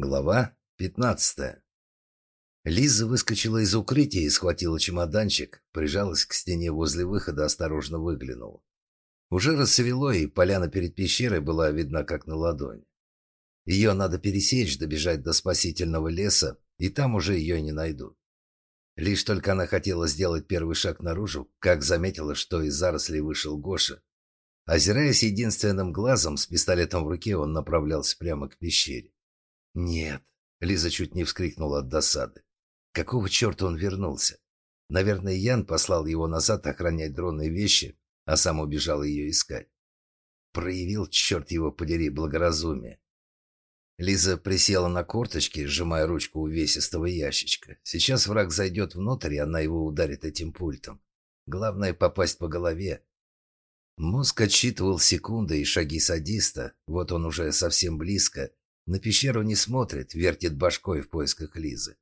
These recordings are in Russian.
Глава 15. Лиза выскочила из укрытия и схватила чемоданчик, прижалась к стене возле выхода, осторожно выглянула. Уже рассвело, и поляна перед пещерой была видна как на ладони. Ее надо пересечь, добежать до спасительного леса, и там уже ее не найдут. Лишь только она хотела сделать первый шаг наружу, как заметила, что из зарослей вышел Гоша. Озираясь единственным глазом, с пистолетом в руке он направлялся прямо к пещере. «Нет!» — Лиза чуть не вскрикнула от досады. «Какого черта он вернулся? Наверное, Ян послал его назад охранять дронные вещи, а сам убежал ее искать. Проявил, черт его подери, благоразумие. Лиза присела на корточки, сжимая ручку увесистого ящичка. Сейчас враг зайдет внутрь, и она его ударит этим пультом. Главное — попасть по голове. Мозг отсчитывал секунды и шаги садиста. Вот он уже совсем близко. На пещеру не смотрит, вертит башкой в поисках Лизы.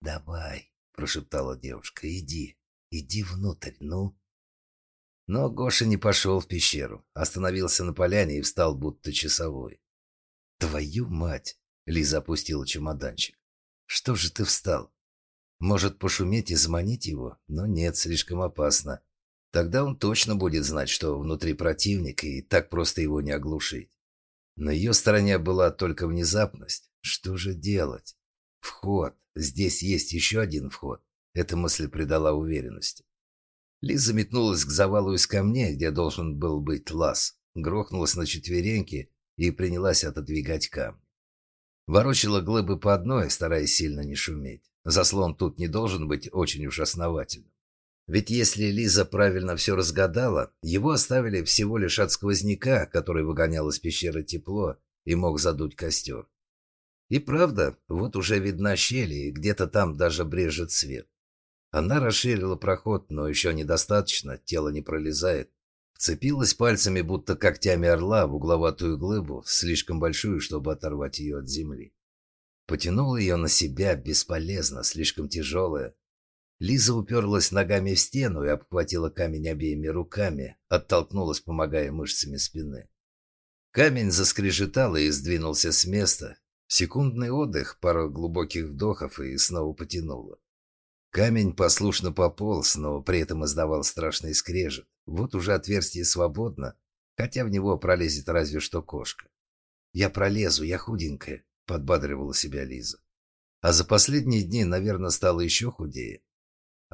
«Давай», — прошептала девушка, — «иди, иди внутрь, ну». Но Гоша не пошел в пещеру, остановился на поляне и встал будто часовой. «Твою мать!» — Лиза опустила чемоданчик. «Что же ты встал? Может, пошуметь и заманить его? Но нет, слишком опасно. Тогда он точно будет знать, что внутри противник, и так просто его не оглушить. На ее стороне была только внезапность. Что же делать? Вход. Здесь есть еще один вход. Эта мысль придала уверенности. Лиза метнулась к завалу из камней, где должен был быть лаз, грохнулась на четвереньки и принялась отодвигать камни. Ворочала глыбы по одной, стараясь сильно не шуметь. Заслон тут не должен быть очень уж основательным. Ведь если Лиза правильно все разгадала, его оставили всего лишь от сквозняка, который выгонял из пещеры тепло и мог задуть костер. И правда, вот уже видна щель, и где-то там даже брежет свет. Она расширила проход, но еще недостаточно, тело не пролезает. Вцепилась пальцами, будто когтями орла, в угловатую глыбу, слишком большую, чтобы оторвать ее от земли. Потянула ее на себя, бесполезно, слишком тяжелая. Лиза уперлась ногами в стену и обхватила камень обеими руками, оттолкнулась, помогая мышцами спины. Камень заскрежетал и сдвинулся с места. Секундный отдых, пару глубоких вдохов и снова потянуло. Камень послушно пополз, но при этом издавал страшный скрежет. Вот уже отверстие свободно, хотя в него пролезет разве что кошка. «Я пролезу, я худенькая», — подбадривала себя Лиза. А за последние дни, наверное, стала еще худее.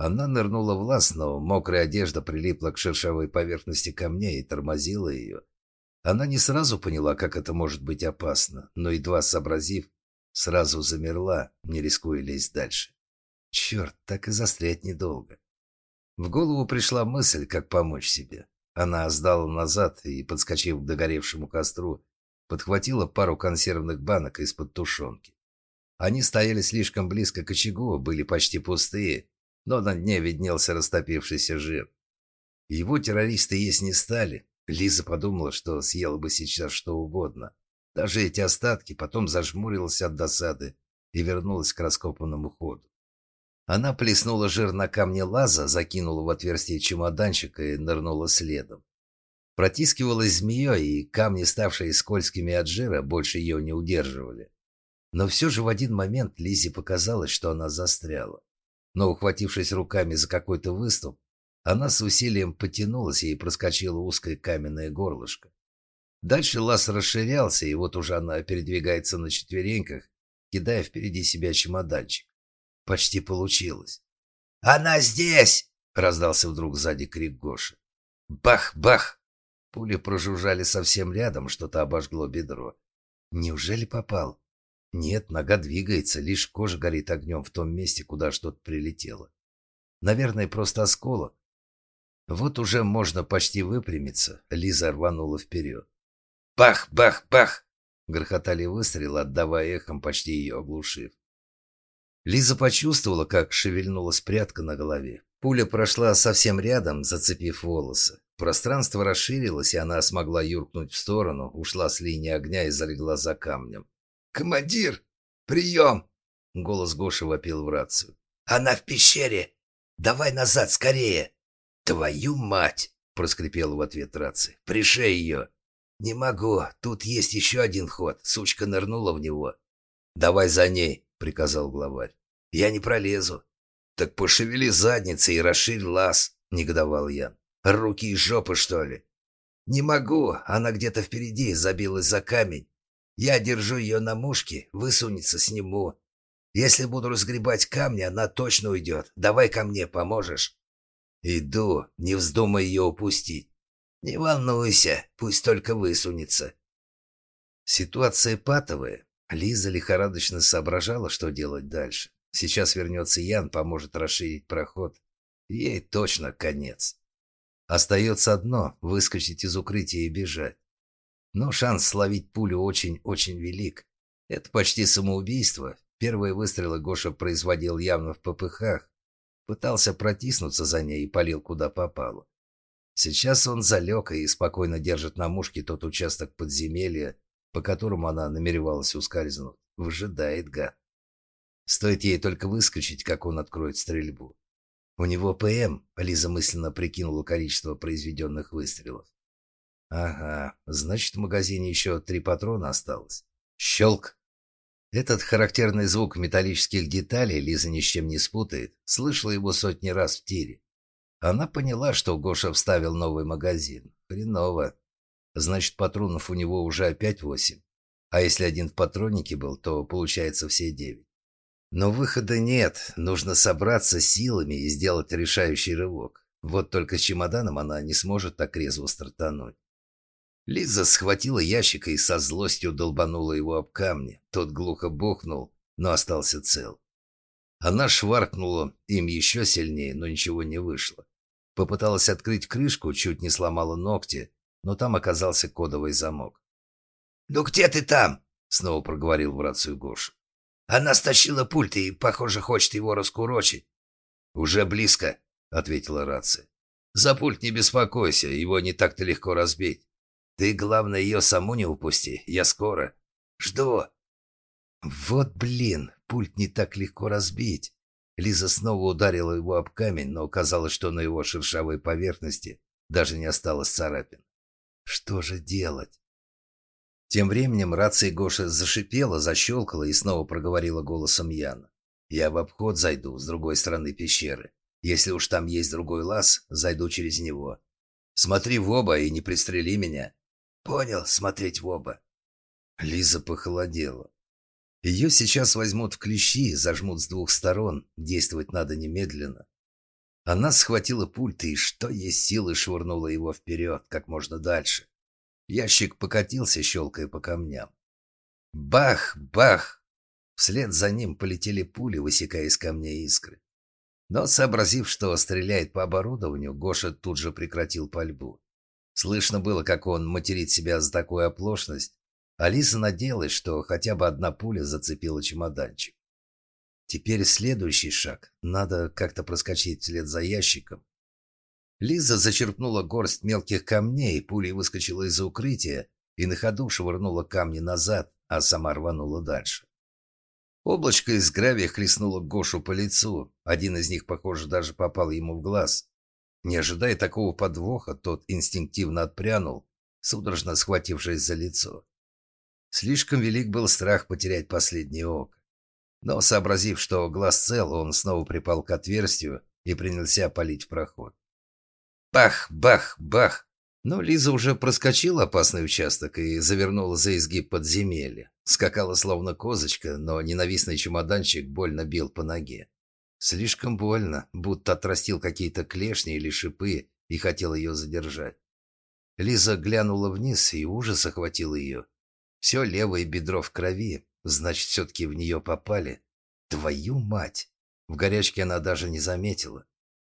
Она нырнула в но мокрая одежда прилипла к шершавой поверхности камней и тормозила ее. Она не сразу поняла, как это может быть опасно, но, едва сообразив, сразу замерла, не рискуя лезть дальше. Черт, так и застрять недолго. В голову пришла мысль, как помочь себе. Она сдала назад и, подскочив к догоревшему костру, подхватила пару консервных банок из-под тушенки. Они стояли слишком близко к очагу, были почти пустые, но на дне виднелся растопившийся жир. Его террористы есть не стали. Лиза подумала, что съела бы сейчас что угодно. Даже эти остатки, потом зажмурилась от досады и вернулась к раскопанному ходу. Она плеснула жир на камне лаза, закинула в отверстие чемоданчика и нырнула следом. Протискивалась змеей, и камни, ставшие скользкими от жира, больше ее не удерживали. Но все же в один момент Лизе показалось, что она застряла. Но, ухватившись руками за какой-то выступ, она с усилием потянулась и проскочила узкое каменное горлышко. Дальше лаз расширялся, и вот уже она передвигается на четвереньках, кидая впереди себя чемоданчик. Почти получилось. «Она здесь!» — раздался вдруг сзади крик Гоши. Бах-бах! Пули прожужжали совсем рядом, что-то обожгло бедро. Неужели попал? Нет, нога двигается, лишь кожа горит огнем в том месте, куда что-то прилетело. Наверное, просто осколок. Вот уже можно почти выпрямиться. Лиза рванула вперед. Бах-бах-бах! Грохотали выстрелы, отдавая эхом, почти ее оглушив. Лиза почувствовала, как шевельнулась прядка на голове. Пуля прошла совсем рядом, зацепив волосы. Пространство расширилось, и она смогла юркнуть в сторону, ушла с линии огня и залегла за камнем. «Командир! Прием!» Голос Гоши вопил в рацию. «Она в пещере! Давай назад, скорее!» «Твою мать!» — проскрипела в ответ рация. «Пришей ее!» «Не могу. Тут есть еще один ход. Сучка нырнула в него. «Давай за ней», — приказал главарь. «Я не пролезу». «Так пошевели задницей и расширь лаз», — негодовал Ян. «Руки и жопы, что ли?» «Не могу, она где-то впереди, забилась за камень. Я держу ее на мушке, высунется, сниму. Если буду разгребать камни, она точно уйдет. Давай ко мне, поможешь?» «Иду, не вздумай ее упустить». «Не волнуйся, пусть только высунется». Ситуация патовая. Лиза лихорадочно соображала, что делать дальше. Сейчас вернется Ян, поможет расширить проход. Ей точно конец. Остается одно — выскочить из укрытия и бежать. Но шанс словить пулю очень-очень велик. Это почти самоубийство. Первые выстрелы Гоша производил явно в попыхах. Пытался протиснуться за ней и палил куда попало. Сейчас он залег и спокойно держит на мушке тот участок подземелья, по которому она намеревалась ускользнуть. Выжидает гад. Стоит ей только выскочить, как он откроет стрельбу. У него ПМ, Лиза мысленно прикинула количество произведенных выстрелов. Ага, значит, в магазине еще три патрона осталось. Щелк. Этот характерный звук металлических деталей Лиза ни с чем не спутает. Слышала его сотни раз в тире. Она поняла, что Гоша вставил новый магазин. Хреново. Значит, патронов у него уже опять восемь. А если один в патроннике был, то получается все девять. Но выхода нет. Нужно собраться силами и сделать решающий рывок. Вот только с чемоданом она не сможет так резво стартануть. Лиза схватила ящик и со злостью долбанула его об камни. Тот глухо бухнул, но остался цел. Она шваркнула им еще сильнее, но ничего не вышло. Попыталась открыть крышку, чуть не сломала ногти, но там оказался кодовый замок. «Ну где ты там?» — снова проговорил в рацию Гоша. «Она стащила пульт и, похоже, хочет его раскурочить». «Уже близко», — ответила рация. «За пульт не беспокойся, его не так-то легко разбить. Ты, главное, ее саму не упусти, я скоро. Жду». «Вот блин, пульт не так легко разбить». Лиза снова ударила его об камень, но оказалось, что на его шершавой поверхности даже не осталось царапин. Что же делать? Тем временем рация Гоши зашипела, защелкала и снова проговорила голосом Яна. «Я в обход зайду с другой стороны пещеры. Если уж там есть другой лаз, зайду через него. Смотри в оба и не пристрели меня». «Понял, смотреть в оба». Лиза похолодела. Ее сейчас возьмут в клещи, зажмут с двух сторон. Действовать надо немедленно. Она схватила пульт и, что есть силы, швырнула его вперед, как можно дальше. Ящик покатился, щелкая по камням. Бах! Бах! Вслед за ним полетели пули, высекая из камней искры. Но, сообразив, что стреляет по оборудованию, Гоша тут же прекратил пальбу. Слышно было, как он материт себя за такую оплошность. Алиса надеялась, что хотя бы одна пуля зацепила чемоданчик. Теперь следующий шаг. Надо как-то проскочить вслед за ящиком. Лиза зачерпнула горсть мелких камней, пулей выскочила из-за укрытия и на ходу швырнула камни назад, а сама рванула дальше. Облачко из гравия хлестнуло Гошу по лицу. Один из них, похоже, даже попал ему в глаз. Не ожидая такого подвоха, тот инстинктивно отпрянул, судорожно схватившись за лицо. Слишком велик был страх потерять последнее око. Но, сообразив, что глаз цел, он снова припал к отверстию и принялся палить в проход. Бах, бах, бах! Но Лиза уже проскочила опасный участок и завернула за изгиб подземелья. Скакала словно козочка, но ненавистный чемоданчик больно бил по ноге. Слишком больно, будто отрастил какие-то клешни или шипы и хотел ее задержать. Лиза глянула вниз, и ужас охватил ее. Все левое бедро в крови, Значит, все-таки в нее попали. Твою мать! В горячке она даже не заметила.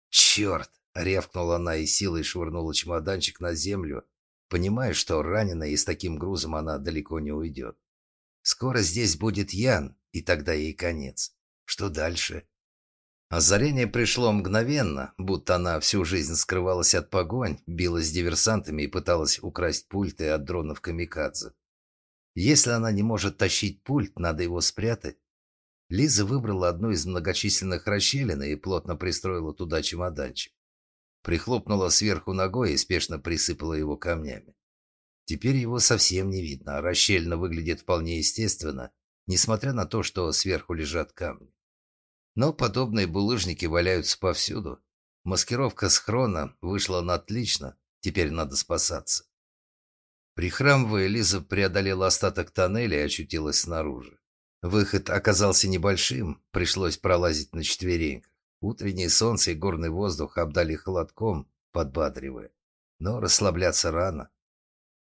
Черт! Рявкнула она и силой швырнула чемоданчик на землю, понимая, что раненая и с таким грузом она далеко не уйдет. Скоро здесь будет Ян, и тогда ей конец. Что дальше? Озарение пришло мгновенно, будто она всю жизнь скрывалась от погонь, билась с диверсантами и пыталась украсть пульты от дронов камикадзе. Если она не может тащить пульт, надо его спрятать. Лиза выбрала одну из многочисленных расщелин и плотно пристроила туда чемоданчик. Прихлопнула сверху ногой и спешно присыпала его камнями. Теперь его совсем не видно, а расщелина выглядит вполне естественно, несмотря на то, что сверху лежат камни. Но подобные булыжники валяются повсюду. Маскировка схрона вышла на отлично, теперь надо спасаться. Прихрамывая, Лиза преодолела остаток тоннеля и очутилась снаружи. Выход оказался небольшим, пришлось пролазить на четвереньках. Утреннее солнце и горный воздух обдали холодком, подбадривая. Но расслабляться рано.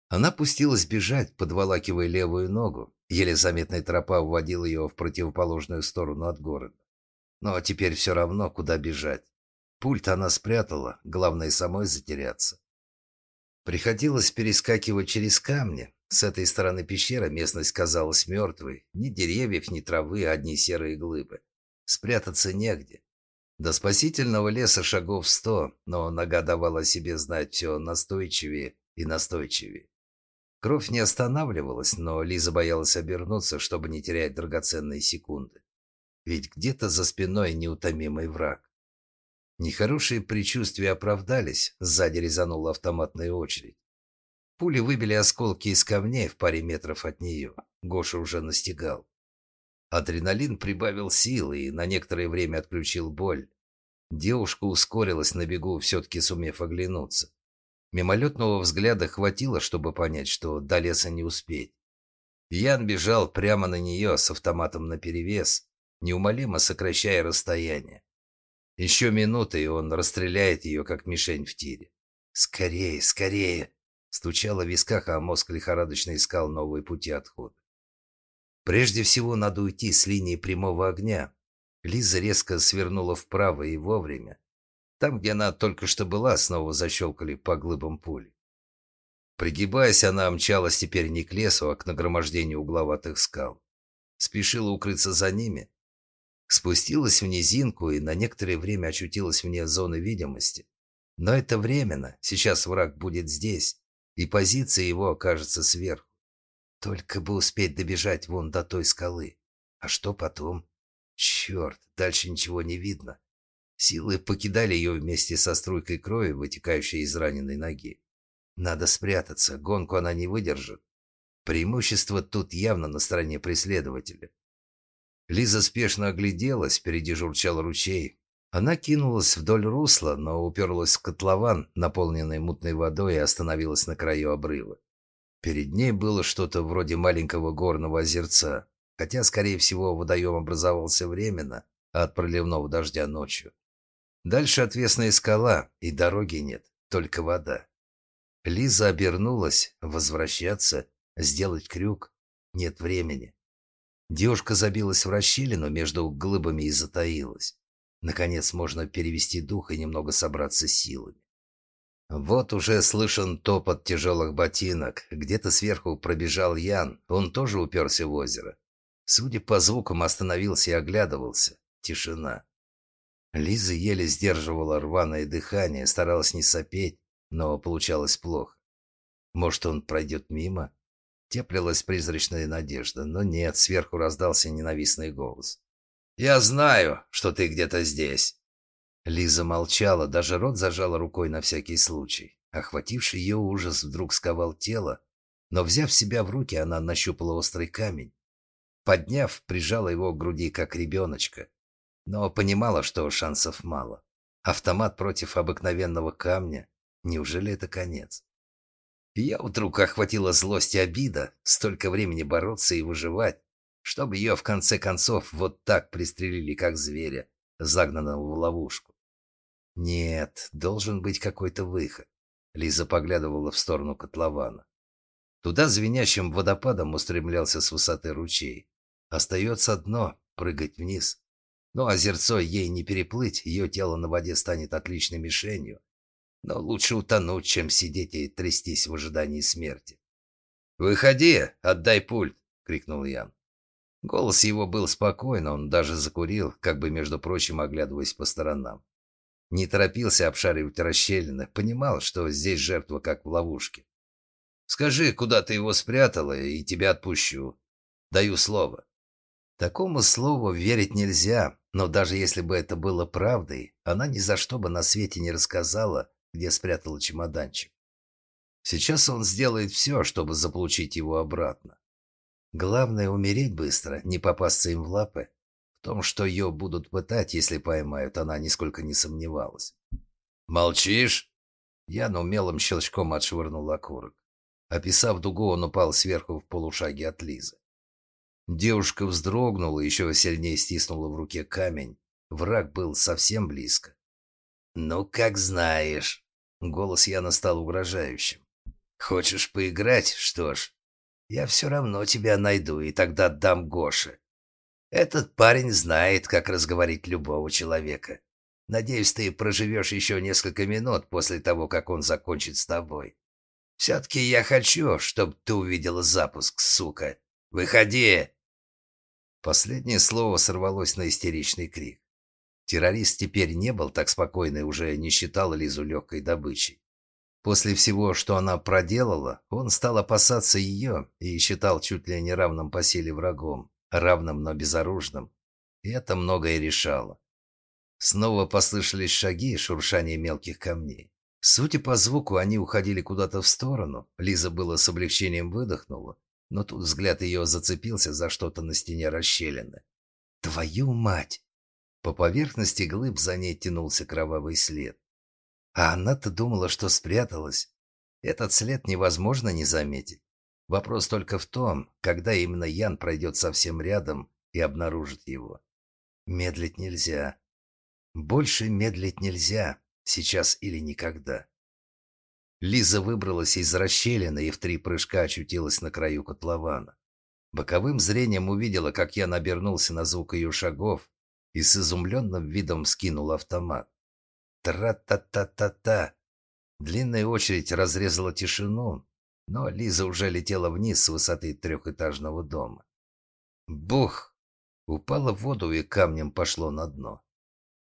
Она пустилась бежать, подволакивая левую ногу. Еле заметная тропа уводила ее в противоположную сторону от города. Но теперь все равно, куда бежать. Пульт она спрятала, главное самой затеряться. Приходилось перескакивать через камни. С этой стороны пещеры местность казалась мертвой. Ни деревьев, ни травы, одни серые глыбы. Спрятаться негде. До спасительного леса шагов сто, но нога давала себе знать все настойчивее и настойчивее. Кровь не останавливалась, но Лиза боялась обернуться, чтобы не терять драгоценные секунды. Ведь где-то за спиной неутомимый враг. Нехорошие предчувствия оправдались, сзади резанула автоматная очередь. Пули выбили осколки из камней в паре метров от нее. Гоша уже настигал. Адреналин прибавил силы и на некоторое время отключил боль. Девушка ускорилась на бегу, все-таки сумев оглянуться. Мимолетного взгляда хватило, чтобы понять, что до леса не успеть. Ян бежал прямо на нее с автоматом наперевес, неумолимо сокращая расстояние. Еще минуты, и он расстреляет ее, как мишень в тире. «Скорее, скорее!» Стучало в висках, а мозг лихорадочно искал новые пути отхода. Прежде всего надо уйти с линии прямого огня. Лиза резко свернула вправо и вовремя. Там, где она только что была, снова защелкали по глыбам пули. Пригибаясь, она мчалась теперь не к лесу, а к нагромождению угловатых скал. Спешила укрыться за ними. Спустилась в низинку и на некоторое время очутилась вне зоны видимости. Но это временно, сейчас враг будет здесь, и позиция его окажется сверху. Только бы успеть добежать вон до той скалы. А что потом? Черт, дальше ничего не видно. Силы покидали ее вместе со струйкой крови, вытекающей из раненой ноги. Надо спрятаться, гонку она не выдержит. Преимущество тут явно на стороне преследователя. Лиза спешно огляделась, впереди журчал ручей. Она кинулась вдоль русла, но уперлась в котлован, наполненный мутной водой, и остановилась на краю обрыва. Перед ней было что-то вроде маленького горного озерца, хотя, скорее всего, водоем образовался временно от проливного дождя ночью. Дальше отвесная скала, и дороги нет, только вода. Лиза обернулась, возвращаться, сделать крюк. Нет времени. Девушка забилась в расщелину между глыбами и затаилась. Наконец можно перевести дух и немного собраться силами. Вот уже слышен топот тяжелых ботинок. Где-то сверху пробежал Ян. Он тоже уперся в озеро. Судя по звукам, остановился и оглядывался. Тишина. Лиза еле сдерживала рваное дыхание, старалась не сопеть, но получалось плохо. Может, он пройдет мимо? Теплилась призрачная надежда, но нет, сверху раздался ненавистный голос. «Я знаю, что ты где-то здесь. Лиза молчала, даже рот зажала рукой на всякий случай. Охвативший ее ужас вдруг сковал тело, но, взяв себя в руки, она нащупала острый камень. Подняв, прижала его к груди, как ребеночка. Но понимала, что шансов мало. Автомат против обыкновенного камня. Неужели это конец? Ее вдруг охватила злость и обида. Столько времени бороться и выживать, чтобы ее в конце концов вот так пристрелили, как зверя, загнанного в ловушку. Нет, должен быть какой-то выход. Лиза поглядывала в сторону котлована. Туда звенящим водопадом устремлялся с высоты ручей. Остается дно — прыгать вниз. Но озерцо ей не переплыть, ее тело на воде станет отличной мишенью. Но лучше утонуть, чем сидеть и трястись в ожидании смерти. «Выходи, отдай пульт!» — крикнул Ян. Голос его был спокойный, он даже закурил, как бы, между прочим, оглядываясь по сторонам. Не торопился обшаривать расщелины, понимал, что здесь жертва как в ловушке. «Скажи, куда ты его спрятала, и тебя отпущу. Даю слово». Такому слову верить нельзя, но даже если бы это было правдой, она ни за что бы на свете не рассказала, где спрятала чемоданчик. Сейчас он сделает все, чтобы заполучить его обратно. Главное умереть быстро, не попасться им в лапы. В том, что ее будут пытать, если поймают, она нисколько не сомневалась. «Молчишь?» Ян умелым щелчком отшвырнул окурок. Описав дугу, он упал сверху в полушаге от Лизы. Девушка вздрогнула, еще сильнее стиснула в руке камень. Враг был совсем близко. «Ну, как знаешь». Голос Яна стал угрожающим. «Хочешь поиграть? Что ж, я все равно тебя найду, и тогда дам Гоше. Этот парень знает, как разговорить любого человека. Надеюсь, ты проживешь еще несколько минут после того, как он закончит с тобой. Все-таки я хочу, чтобы ты увидела запуск, сука. Выходи!» Последнее слово сорвалось на истеричный крик. Террорист теперь не был так спокойный, уже не считал Лизу легкой добычей. После всего, что она проделала, он стал опасаться ее и считал чуть ли не равным по силе врагом, равным, но безоружным. И это многое решало. Снова послышались шаги и шуршание мелких камней. Судя по звуку, они уходили куда-то в сторону. Лиза было с облегчением выдохнула, но тут взгляд ее зацепился за что-то на стене расщелины. «Твою мать!» По поверхности глыб за ней тянулся кровавый след. А она-то думала, что спряталась. Этот след невозможно не заметить. Вопрос только в том, когда именно Ян пройдет совсем рядом и обнаружит его. Медлить нельзя. Больше медлить нельзя. Сейчас или никогда. Лиза выбралась из расщелины и в три прыжка очутилась на краю котлована. Боковым зрением увидела, как я набернулся на звук ее шагов и с изумленным видом скинул автомат. Тра-та-та-та-та. Длинная очередь разрезала тишину, но Лиза уже летела вниз с высоты трехэтажного дома. Бух! Упала в воду и камнем пошло на дно.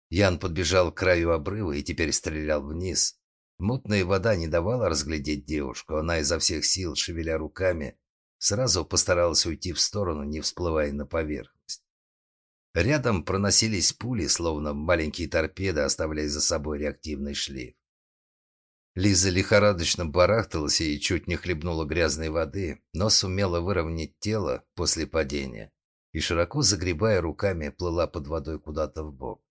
Ян подбежал к краю обрыва и теперь стрелял вниз. Мутная вода не давала разглядеть девушку. Она изо всех сил, шевеля руками, сразу постаралась уйти в сторону, не всплывая на поверхность. Рядом проносились пули, словно маленькие торпеды, оставляя за собой реактивный шлейф. Лиза лихорадочно барахталась и чуть не хлебнула грязной воды, но сумела выровнять тело после падения и, широко загребая руками, плыла под водой куда-то в бок.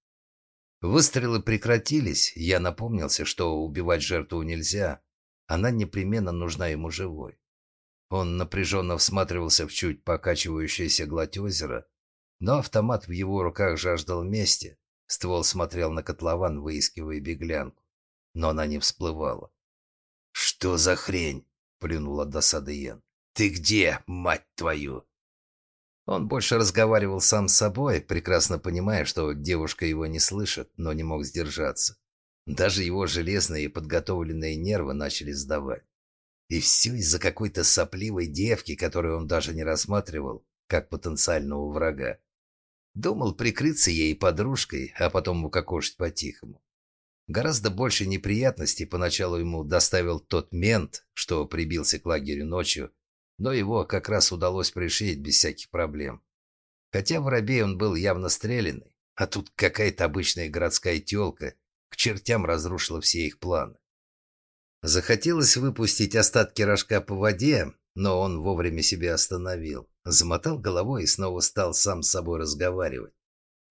Выстрелы прекратились, я напомнился, что убивать жертву нельзя, она непременно нужна ему живой. Он напряженно всматривался в чуть покачивающуюся гладь озера, но автомат в его руках жаждал мести. Ствол смотрел на котлован, выискивая беглянку, но она не всплывала. «Что за хрень?» — плюнул от Йен. «Ты где, мать твою?» Он больше разговаривал сам с собой, прекрасно понимая, что девушка его не слышит, но не мог сдержаться. Даже его железные и подготовленные нервы начали сдавать. И все из-за какой-то сопливой девки, которую он даже не рассматривал как потенциального врага. Думал прикрыться ей подружкой, а потом укокошить по-тихому. Гораздо больше неприятностей поначалу ему доставил тот мент, что прибился к лагерю ночью но его как раз удалось пришить без всяких проблем. Хотя воробей он был явно стрелянный, а тут какая-то обычная городская тёлка к чертям разрушила все их планы. Захотелось выпустить остатки рожка по воде, но он вовремя себя остановил, замотал головой и снова стал сам с собой разговаривать.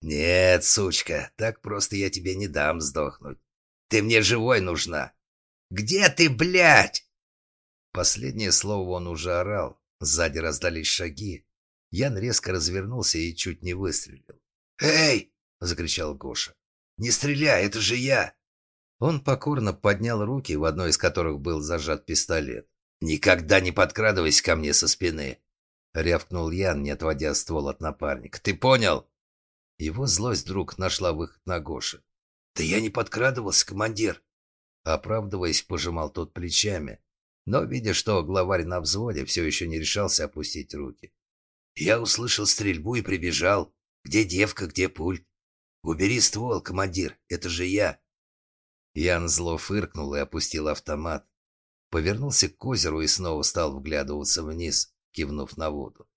«Нет, сучка, так просто я тебе не дам сдохнуть. Ты мне живой нужна». «Где ты, блядь?» Последнее слово он уже орал. Сзади раздались шаги. Ян резко развернулся и чуть не выстрелил. «Эй!» — закричал Гоша. «Не стреляй, это же я!» Он покорно поднял руки, в одной из которых был зажат пистолет. «Никогда не подкрадывайся ко мне со спины!» — рявкнул Ян, не отводя ствол от напарника. «Ты понял?» Его злость вдруг нашла выход на Гоша. «Да я не подкрадывался, командир!» Оправдываясь, пожимал тот плечами но, видя, что главарь на взводе, все еще не решался опустить руки. «Я услышал стрельбу и прибежал. Где девка, где пульт? Убери ствол, командир, это же я!» Ян зло фыркнул и опустил автомат. Повернулся к озеру и снова стал вглядываться вниз, кивнув на воду.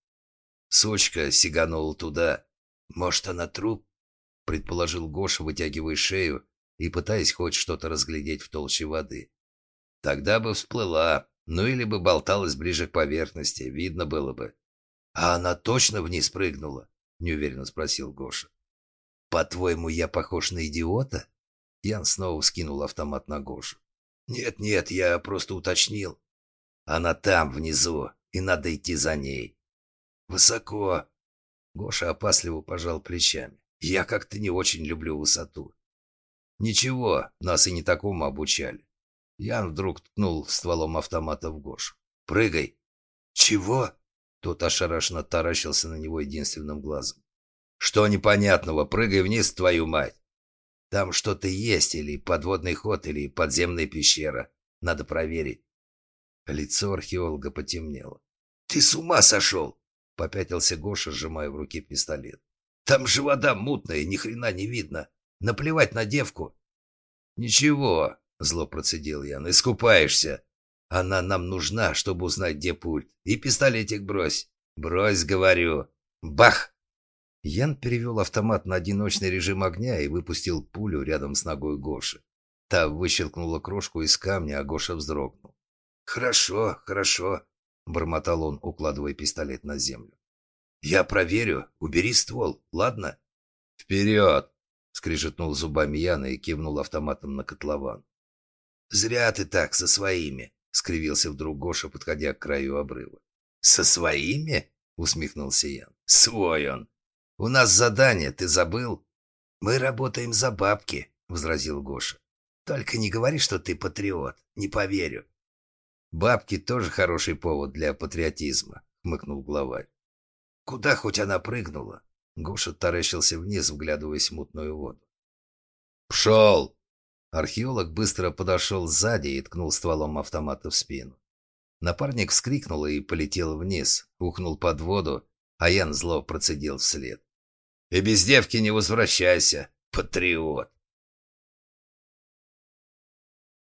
Сучка сиганула туда. «Может, она труп?» — предположил Гоша, вытягивая шею и пытаясь хоть что-то разглядеть в толще воды. Тогда бы всплыла, ну или бы болталась ближе к поверхности, видно было бы. «А она точно вниз прыгнула?» — неуверенно спросил Гоша. «По-твоему, я похож на идиота?» Ян снова скинул автомат на Гошу. «Нет-нет, я просто уточнил. Она там, внизу, и надо идти за ней». «Высоко». Гоша опасливо пожал плечами. «Я как-то не очень люблю высоту». «Ничего, нас и не такому обучали». Ян вдруг ткнул стволом автомата в Гошу. «Прыгай!» «Чего?» Тот ошарашенно таращился на него единственным глазом. «Что непонятного? Прыгай вниз, твою мать!» «Там что-то есть, или подводный ход, или подземная пещера. Надо проверить». Лицо археолога потемнело. «Ты с ума сошел!» — попятился Гоша, сжимая в руке пистолет. «Там же вода мутная, ни хрена не видно. Наплевать на девку». «Ничего», — зло процедил я, — «искупаешься. Она нам нужна, чтобы узнать, где пульт. И пистолетик брось. Брось, говорю. Бах!» Ян перевел автомат на одиночный режим огня и выпустил пулю рядом с ногой Гоши. Та выщелкнула крошку из камня, а Гоша вздрогнул. «Хорошо, хорошо», — бормотал он, укладывая пистолет на землю. «Я проверю. Убери ствол, ладно?» «Вперед!» — скрижетнул зубами Яна и кивнул автоматом на котлован. «Зря ты так со своими», — скривился вдруг Гоша, подходя к краю обрыва. «Со своими?» — усмехнулся Ян. «Свой он. У нас задание, ты забыл?» «Мы работаем за бабки», — возразил Гоша. «Только не говори, что ты патриот. Не поверю». «Бабки тоже хороший повод для патриотизма», — хмыкнул главарь. «Куда хоть она прыгнула?» Гоша таращился вниз, вглядываясь в мутную воду. «Пшел!» Археолог быстро подошел сзади и ткнул стволом автомата в спину. Напарник вскрикнул и полетел вниз, ухнул под воду, а Ян зло процедил вслед. «И без девки не возвращайся, патриот!»